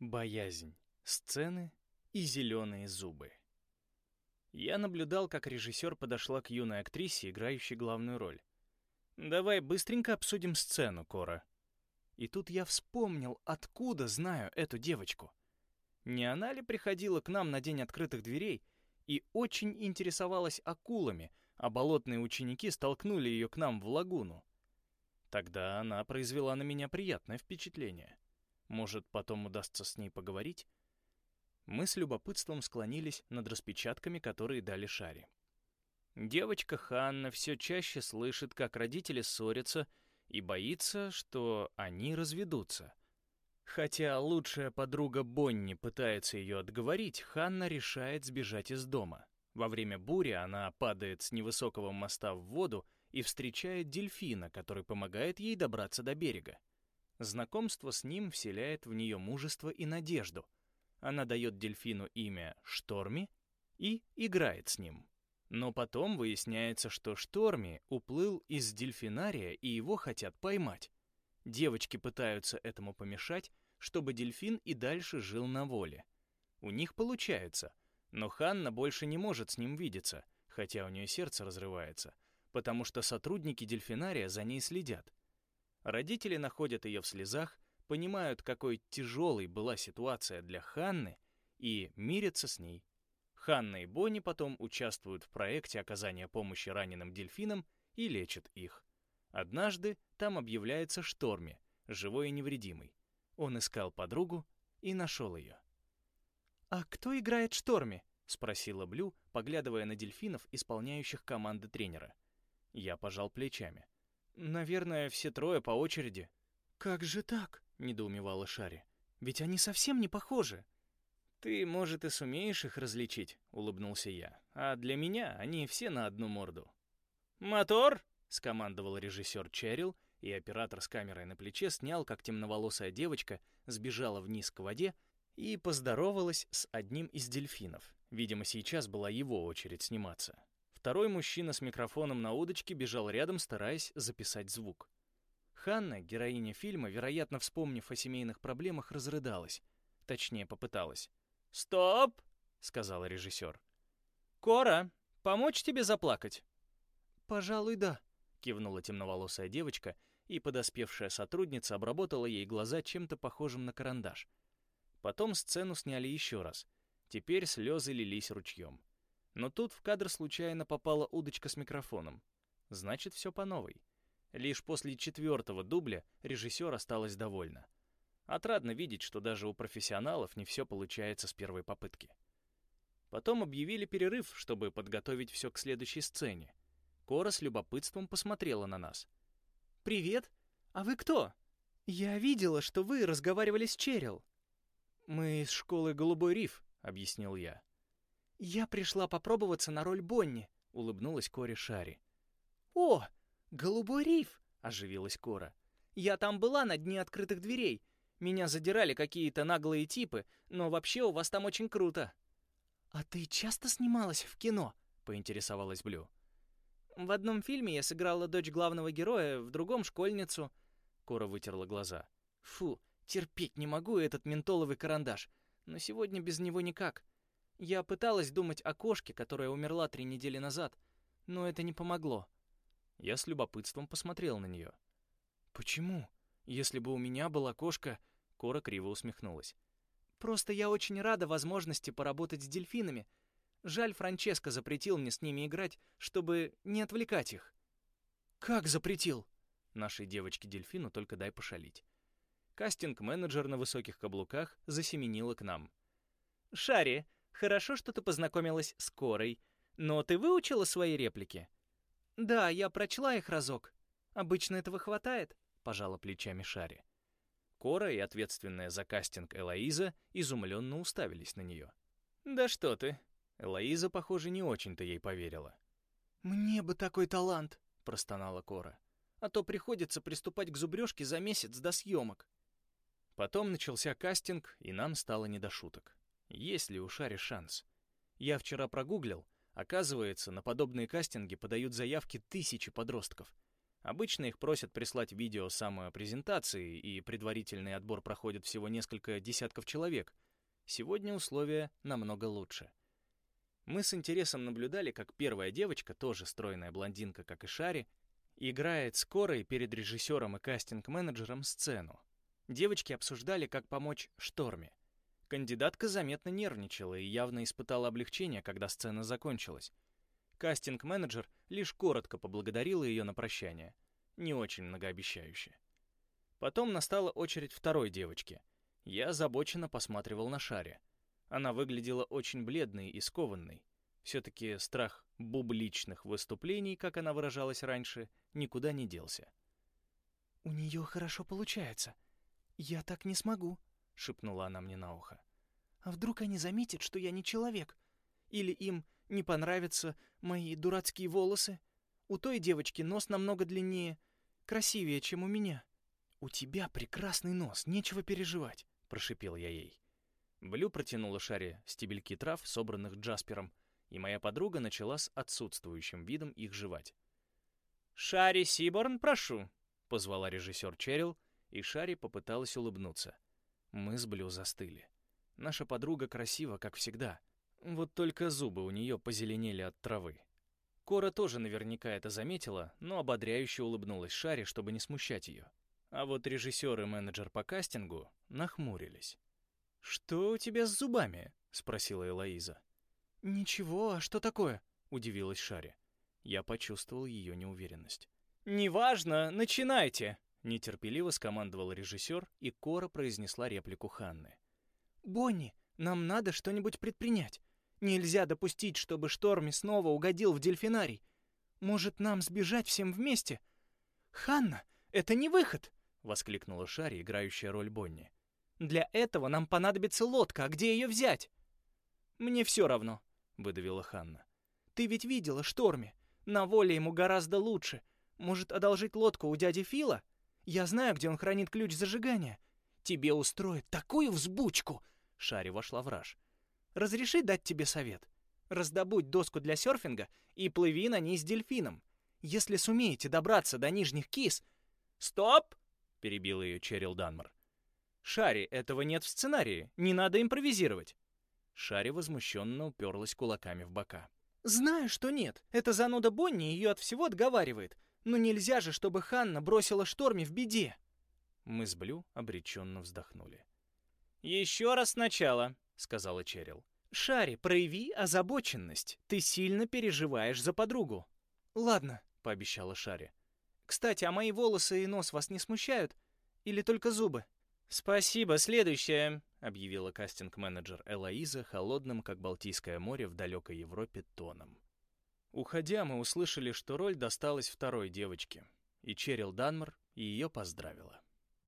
Боязнь, сцены и зеленые зубы. Я наблюдал, как режиссер подошла к юной актрисе, играющей главную роль. «Давай быстренько обсудим сцену, Кора». И тут я вспомнил, откуда знаю эту девочку. Не она ли приходила к нам на день открытых дверей и очень интересовалась акулами, а болотные ученики столкнули ее к нам в лагуну? Тогда она произвела на меня приятное впечатление. Может, потом удастся с ней поговорить? Мы с любопытством склонились над распечатками, которые дали Шаре. Девочка Ханна все чаще слышит, как родители ссорятся, и боится, что они разведутся. Хотя лучшая подруга Бонни пытается ее отговорить, Ханна решает сбежать из дома. Во время бури она падает с невысокого моста в воду и встречает дельфина, который помогает ей добраться до берега. Знакомство с ним вселяет в нее мужество и надежду. Она дает дельфину имя Шторми и играет с ним. Но потом выясняется, что Шторми уплыл из дельфинария и его хотят поймать. Девочки пытаются этому помешать, чтобы дельфин и дальше жил на воле. У них получается, но Ханна больше не может с ним видеться, хотя у нее сердце разрывается, потому что сотрудники дельфинария за ней следят. Родители находят ее в слезах, понимают, какой тяжелой была ситуация для Ханны, и мирятся с ней. Ханна и Бонни потом участвуют в проекте оказания помощи раненым дельфинам и лечат их. Однажды там объявляется Шторми, живой и невредимый. Он искал подругу и нашел ее. «А кто играет Шторми?» — спросила Блю, поглядывая на дельфинов, исполняющих команды тренера. Я пожал плечами. Наверное, все трое по очереди. Как же так? недоумевала Шари. Ведь они совсем не похожи. Ты, может, и сумеешь их различить, улыбнулся я. А для меня они все на одну морду. Мотор, скомандовал режиссер Черил, и оператор с камерой на плече снял, как темноволосая девочка сбежала вниз к воде и поздоровалась с одним из дельфинов. Видимо, сейчас была его очередь сниматься. Второй мужчина с микрофоном на удочке бежал рядом, стараясь записать звук. Ханна, героиня фильма, вероятно, вспомнив о семейных проблемах, разрыдалась. Точнее, попыталась. «Стоп!» — сказал режиссер. «Кора, помочь тебе заплакать?» «Пожалуй, да», — кивнула темноволосая девочка, и подоспевшая сотрудница обработала ей глаза чем-то похожим на карандаш. Потом сцену сняли еще раз. Теперь слезы лились ручьем. Но тут в кадр случайно попала удочка с микрофоном. Значит, все по новой. Лишь после четвертого дубля режиссер осталась довольна. Отрадно видеть, что даже у профессионалов не все получается с первой попытки. Потом объявили перерыв, чтобы подготовить все к следующей сцене. Кора с любопытством посмотрела на нас. «Привет! А вы кто?» «Я видела, что вы разговаривали с Черил». «Мы из школы «Голубой риф», — объяснил я. «Я пришла попробоваться на роль Бонни», — улыбнулась Кори Шари. «О, голубой риф!» — оживилась Кора. «Я там была на дне открытых дверей. Меня задирали какие-то наглые типы, но вообще у вас там очень круто». «А ты часто снималась в кино?» — поинтересовалась Блю. «В одном фильме я сыграла дочь главного героя, в другом — школьницу». Кора вытерла глаза. «Фу, терпеть не могу этот ментоловый карандаш, но сегодня без него никак. Я пыталась думать о кошке, которая умерла три недели назад, но это не помогло. Я с любопытством посмотрел на нее. «Почему? Если бы у меня была кошка...» Кора криво усмехнулась. «Просто я очень рада возможности поработать с дельфинами. Жаль, Франческо запретил мне с ними играть, чтобы не отвлекать их». «Как запретил?» Нашей девочке-дельфину только дай пошалить. Кастинг-менеджер на высоких каблуках засеменила к нам. «Шари, Хорошо, что ты познакомилась с Корой. Но ты выучила свои реплики? Да, я прочла их разок. Обычно этого хватает, пожала плечами Шари. Кора и ответственная за кастинг Элоиза изумленно уставились на нее. «Да что ты!» Элоиза, похоже, не очень-то ей поверила. «Мне бы такой талант!» — простонала Кора. «А то приходится приступать к зубрежке за месяц до съемок». Потом начался кастинг, и нам стало не до шуток. Есть ли у Шари шанс? Я вчера прогуглил. Оказывается, на подобные кастинги подают заявки тысячи подростков. Обычно их просят прислать видео самопрезентации, и предварительный отбор проходит всего несколько десятков человек. Сегодня условия намного лучше. Мы с интересом наблюдали, как первая девочка, тоже стройная блондинка, как и Шари, играет скорой перед режиссером и кастинг-менеджером сцену. Девочки обсуждали, как помочь Шторме. Кандидатка заметно нервничала и явно испытала облегчение, когда сцена закончилась. Кастинг-менеджер лишь коротко поблагодарила ее на прощание. Не очень многообещающе. Потом настала очередь второй девочки. Я озабоченно посматривал на Шаре. Она выглядела очень бледной и скованной. Все-таки страх бубличных выступлений, как она выражалась раньше, никуда не делся. «У нее хорошо получается. Я так не смогу», — шепнула она мне на ухо. «А вдруг они заметят, что я не человек? Или им не понравятся мои дурацкие волосы? У той девочки нос намного длиннее, красивее, чем у меня». «У тебя прекрасный нос, нечего переживать», — прошипел я ей. Блю протянула Шаре стебельки трав, собранных Джаспером, и моя подруга начала с отсутствующим видом их жевать. «Шари Сиборн, прошу!» — позвала режиссер Черил, и Шари попыталась улыбнуться. Мы с Блю застыли. Наша подруга красива, как всегда. Вот только зубы у нее позеленели от травы. Кора тоже наверняка это заметила, но ободряюще улыбнулась Шаре, чтобы не смущать ее. А вот режиссер и менеджер по кастингу нахмурились. «Что у тебя с зубами?» — спросила Элоиза. «Ничего, а что такое?» — удивилась Шари. Я почувствовал ее неуверенность. «Неважно, начинайте!» — нетерпеливо скомандовал режиссер, и Кора произнесла реплику Ханны. «Бонни, нам надо что-нибудь предпринять. Нельзя допустить, чтобы Шторми снова угодил в дельфинарий. Может, нам сбежать всем вместе? Ханна, это не выход!» — воскликнула Шари, играющая роль Бонни. Для этого нам понадобится лодка, а где ее взять? Мне все равно, выдавила Ханна. Ты ведь видела Шторми. На воле ему гораздо лучше. Может, одолжить лодку у дяди Фила? Я знаю, где он хранит ключ зажигания. Тебе устроит такую взбучку. Шари вошла в раж. Разреши дать тебе совет. Раздобудь доску для серфинга и плыви на ней с дельфином. Если сумеете добраться до нижних кис... Стоп! перебил ее Черил Данмар. Шари, этого нет в сценарии, не надо импровизировать. Шари возмущенно уперлась кулаками в бока. Знаю, что нет. Это зануда Бонни ее от всего отговаривает. Но нельзя же, чтобы Ханна бросила Шторми в беде. Мы с Блю обреченно вздохнули. «Еще раз сначала», — сказала Черил. «Шари, прояви озабоченность. Ты сильно переживаешь за подругу». «Ладно», — пообещала Шари. «Кстати, а мои волосы и нос вас не смущают? Или только зубы?» «Спасибо, следующее», — объявила кастинг-менеджер Элоиза холодным, как Балтийское море в далекой Европе, тоном. Уходя, мы услышали, что роль досталась второй девочке, и Черил Данмар ее поздравила.